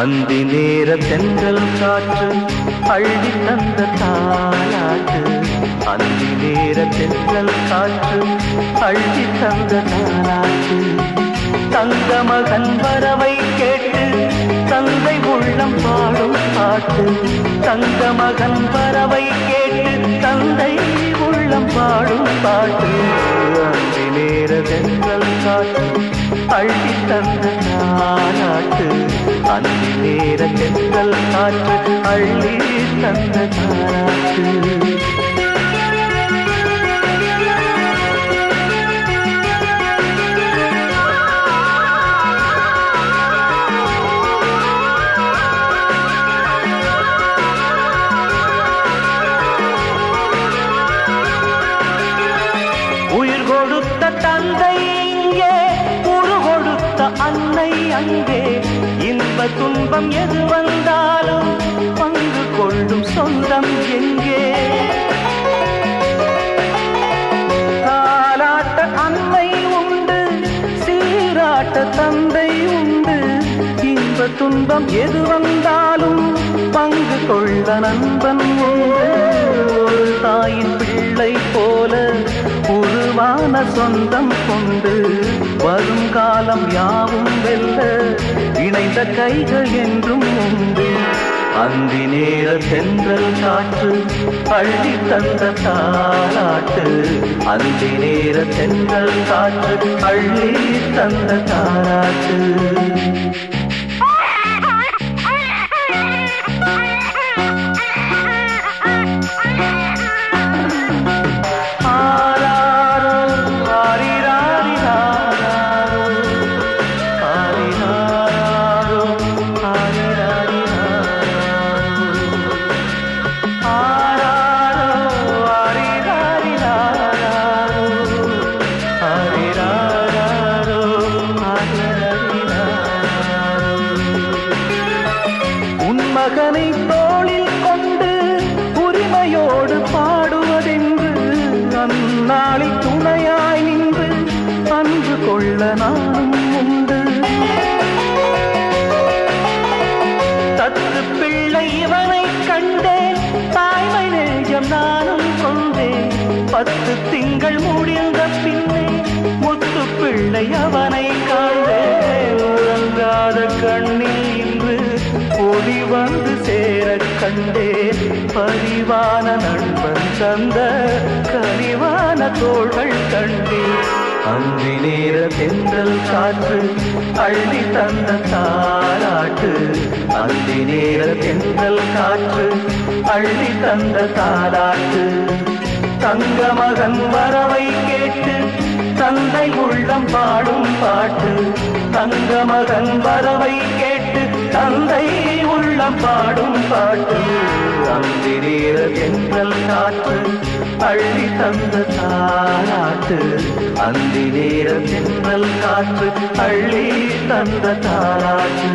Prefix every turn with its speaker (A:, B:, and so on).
A: அந்தி நேர தென்றல் காற்று அள்ளி தந்த தாலாட்டு. அந்தி நேர தென்றல் காற்று அள்ளி தந்த தாலாட்டு. தங்க மகன் வரவை கேட்டு தந்தை உள்ளம் பாடும் பாட்டு. தங்க மகன் வரவை கேட்டு தந்தை உள்ளம் பாடும் பாட்டு. அந்தி நேர தென்றல் காற்று அள்ளி தந்த தாலாட்டு. அந்தி நேர தென்றல் காற்று அள்ளி தந்த தாலாட்டு உயிர் கொடுத்த தந்தை அன்னை அங்கே. இன்ப துன்பம் எது வந்தாலும் பங்கு கொள்ளும் சொந்தம் எங்கே. தாலாட்ட அன்னை உண்டு சீராட்ட தந்தை உண்டு. இன்ப துன்பம் எது வந்தாலும் பங்கு கொள்ள நண்பன் உண்டு. ஒரு தாயின் பிள்ளை போல ஒரு உருவான சொந்தம் கொண்டு வரும் காலம் யாவும் வெல்ல இணைந்த கைகள் என்றும் உண்டு. அந்தி நேர சென்றல் காற்று அள்ளி தந்த தாலாட்டு அந்தி நேர சென்றல் காற்று அள்ளி தந்த தாலாட்டு பத்து திங்கள் முடிந்த பின்னே முத்து பிள்ளை அவனை காண்டேன் உறங்காத கண்ணில் இன்று ஒளி வந்து சேர கண்டே. பரிவான நண்பன் தந்த கனிவான தோள்கள் கண்டே அந்தி நேர தென்றல் காற்று அள்ளி தந்த தாராட்டு. அந்தி நேர தென்றல் காற்று அள்ளி தந்த தாராட்டு. தங்க மகன் வரவை கேட்டு தந்தை உள்ளம் பாடும் பாட்டு. தங்க மகன் வரவை கேட்டு தந்தை உள்ளம் பாடும் பாட்டு. அந்திரீர தென்றல் காற்று அள்ளி தந்த தாராட்டு அந்தி நேர தென்றல் காற்று அள்ளி தந்த தாராட்டு